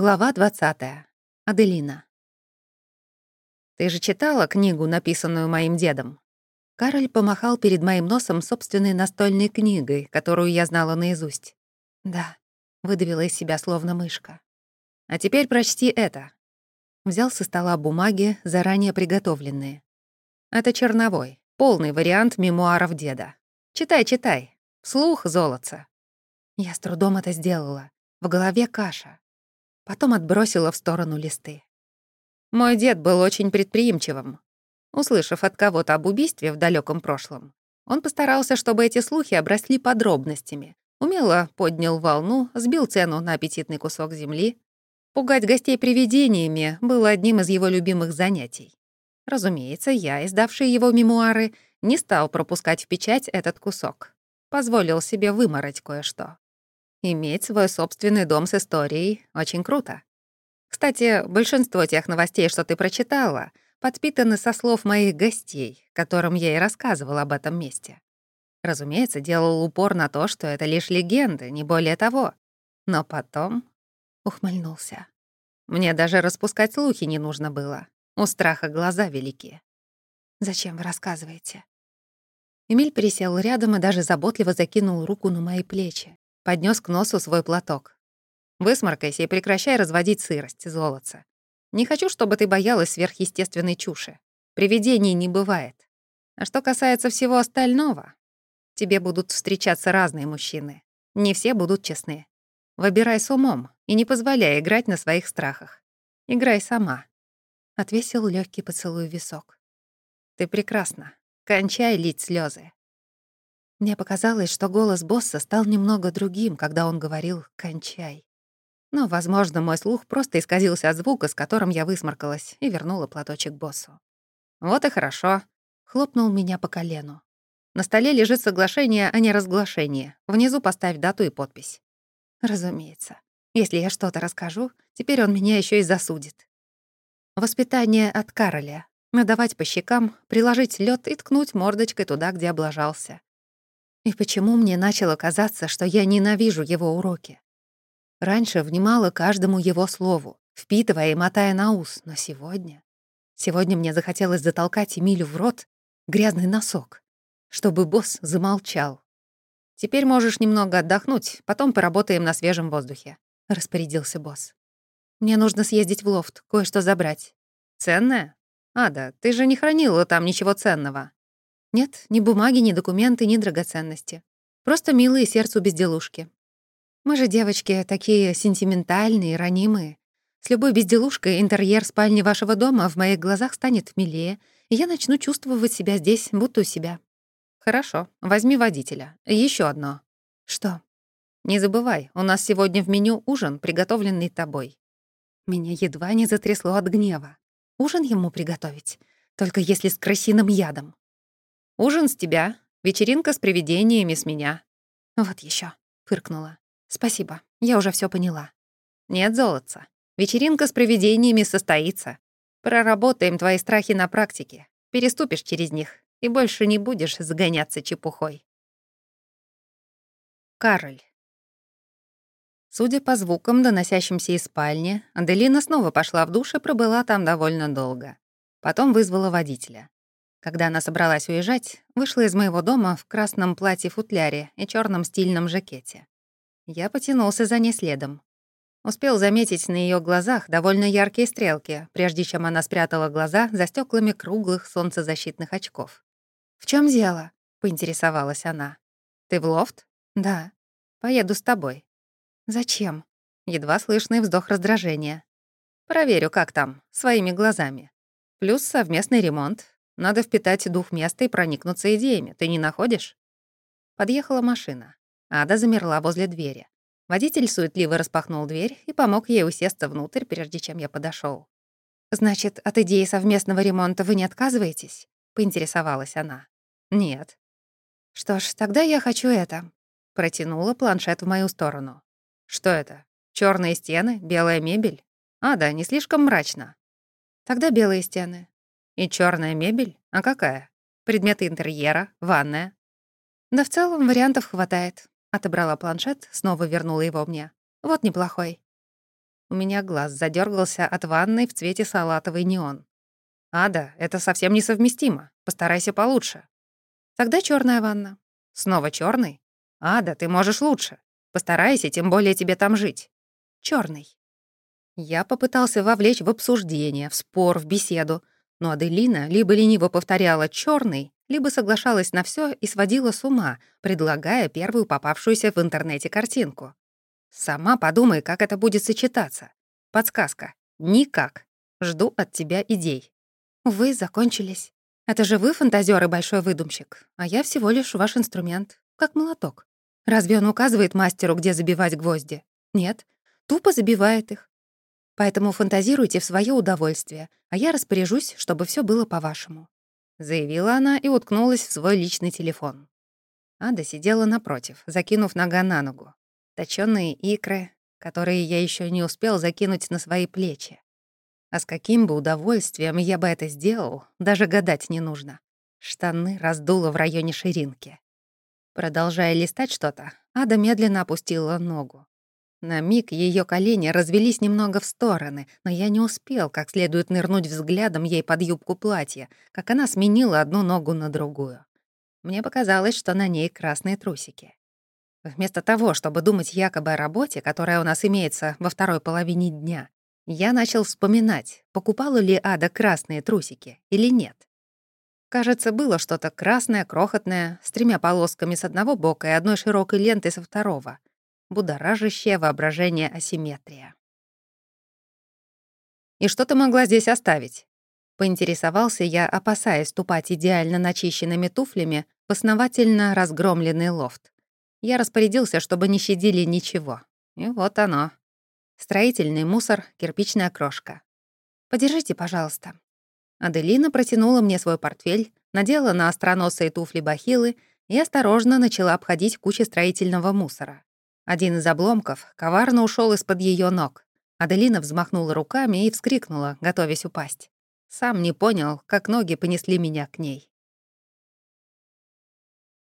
Глава 20. Аделина. «Ты же читала книгу, написанную моим дедом?» Кароль помахал перед моим носом собственной настольной книгой, которую я знала наизусть. «Да», — выдавила из себя словно мышка. «А теперь прочти это». Взял со стола бумаги, заранее приготовленные. Это черновой, полный вариант мемуаров деда. Читай, читай. Вслух, золотца. Я с трудом это сделала. В голове каша. Потом отбросила в сторону листы. Мой дед был очень предприимчивым. Услышав от кого-то об убийстве в далеком прошлом, он постарался, чтобы эти слухи обросли подробностями. Умело поднял волну, сбил цену на аппетитный кусок земли. Пугать гостей привидениями было одним из его любимых занятий. Разумеется, я, издавший его мемуары, не стал пропускать в печать этот кусок. Позволил себе вымороть кое-что. Иметь свой собственный дом с историей очень круто. Кстати, большинство тех новостей, что ты прочитала, подпитаны со слов моих гостей, которым я и рассказывал об этом месте. Разумеется, делал упор на то, что это лишь легенды, не более того. Но потом ухмыльнулся. Мне даже распускать слухи не нужно было. У страха глаза велики. «Зачем вы рассказываете?» Эмиль пересел рядом и даже заботливо закинул руку на мои плечи поднес к носу свой платок. «Высморкайся и прекращай разводить сырость, золотца. Не хочу, чтобы ты боялась сверхъестественной чуши. Привидений не бывает. А что касается всего остального, тебе будут встречаться разные мужчины. Не все будут честны. Выбирай с умом и не позволяй играть на своих страхах. Играй сама». Отвесил легкий поцелуй в висок. «Ты прекрасна. Кончай лить слезы. Мне показалось, что голос босса стал немного другим, когда он говорил «кончай». Но, возможно, мой слух просто исказился от звука, с которым я высморкалась, и вернула платочек боссу. «Вот и хорошо», — хлопнул меня по колену. «На столе лежит соглашение, а не разглашение. Внизу поставь дату и подпись». «Разумеется. Если я что-то расскажу, теперь он меня еще и засудит». Воспитание от Кароля. Надавать по щекам, приложить лед и ткнуть мордочкой туда, где облажался. И почему мне начало казаться, что я ненавижу его уроки? Раньше внимала каждому его слову, впитывая и мотая на ус, но сегодня... Сегодня мне захотелось затолкать Эмилю в рот грязный носок, чтобы босс замолчал. «Теперь можешь немного отдохнуть, потом поработаем на свежем воздухе», — распорядился босс. «Мне нужно съездить в лофт, кое-что забрать». «Ценное? Ада, ты же не хранила там ничего ценного». Нет, ни бумаги, ни документы, ни драгоценности. Просто милые сердцу безделушки. Мы же, девочки, такие сентиментальные, ранимые. С любой безделушкой интерьер спальни вашего дома в моих глазах станет милее, и я начну чувствовать себя здесь, будто у себя. Хорошо, возьми водителя. Еще одно. Что? Не забывай, у нас сегодня в меню ужин, приготовленный тобой. Меня едва не затрясло от гнева. Ужин ему приготовить, только если с крысиным ядом. Ужин с тебя, вечеринка с привидениями с меня». «Вот еще, фыркнула. «Спасибо, я уже все поняла». «Нет, золотца, вечеринка с привидениями состоится. Проработаем твои страхи на практике, переступишь через них и больше не будешь загоняться чепухой». Кароль. Судя по звукам, доносящимся из спальни, Аделина снова пошла в душ и пробыла там довольно долго. Потом вызвала водителя. Когда она собралась уезжать, вышла из моего дома в красном платье-футляре и черном стильном жакете. Я потянулся за ней следом. Успел заметить на ее глазах довольно яркие стрелки, прежде чем она спрятала глаза за стеклами круглых солнцезащитных очков. «В чем дело?» — поинтересовалась она. «Ты в лофт?» «Да». «Поеду с тобой». «Зачем?» Едва слышный вздох раздражения. «Проверю, как там, своими глазами. Плюс совместный ремонт, надо впитать дух места и проникнуться идеями. Ты не находишь?» Подъехала машина. Ада замерла возле двери. Водитель суетливо распахнул дверь и помог ей усесться внутрь, прежде чем я подошел. «Значит, от идеи совместного ремонта вы не отказываетесь?» — поинтересовалась она. «Нет». «Что ж, тогда я хочу это». Протянула планшет в мою сторону. «Что это? Черные стены? Белая мебель? А, да, не слишком мрачно». «Тогда белые стены. И черная мебель? А какая? Предметы интерьера, ванная? Да в целом вариантов хватает. Отобрала планшет, снова вернула его мне. Вот неплохой. У меня глаз задергался от ванной в цвете салатовый неон. «Ада, это совсем несовместимо. Постарайся получше». «Тогда черная ванна». «Снова черный? Ада, ты можешь лучше. Постарайся, тем более тебе там жить». Черный. Я попытался вовлечь в обсуждение, в спор, в беседу, но Аделина либо лениво повторяла черный, либо соглашалась на все и сводила с ума, предлагая первую попавшуюся в интернете картинку. Сама подумай, как это будет сочетаться. Подсказка. Никак. Жду от тебя идей. Вы закончились. Это же вы фантазер и большой выдумщик, а я всего лишь ваш инструмент, как молоток. Разве он указывает мастеру, где забивать гвозди? Нет, тупо забивает их. Поэтому фантазируйте в свое удовольствие, а я распоряжусь, чтобы все было по-вашему. Заявила она и уткнулась в свой личный телефон. Ада сидела напротив, закинув нога на ногу. Точёные икры, которые я еще не успел закинуть на свои плечи. А с каким бы удовольствием я бы это сделал, даже гадать не нужно. Штаны раздуло в районе ширинки. Продолжая листать что-то, Ада медленно опустила ногу. На миг ее колени развелись немного в стороны, но я не успел как следует нырнуть взглядом ей под юбку платья, как она сменила одну ногу на другую. Мне показалось, что на ней красные трусики. Вместо того, чтобы думать якобы о работе, которая у нас имеется во второй половине дня, я начал вспоминать, покупала ли Ада красные трусики или нет. Кажется, было что-то красное, крохотное, с тремя полосками с одного бока и одной широкой лентой со второго. Будоражащее воображение асимметрия. «И что ты могла здесь оставить?» Поинтересовался я, опасаясь ступать идеально начищенными туфлями в основательно разгромленный лофт. Я распорядился, чтобы не щадили ничего. И вот оно. Строительный мусор, кирпичная крошка. «Подержите, пожалуйста». Аделина протянула мне свой портфель, надела на остроносые туфли-бахилы и осторожно начала обходить кучу строительного мусора. Один из обломков коварно ушел из-под ее ног. Аделина взмахнула руками и вскрикнула, готовясь упасть. Сам не понял, как ноги понесли меня к ней.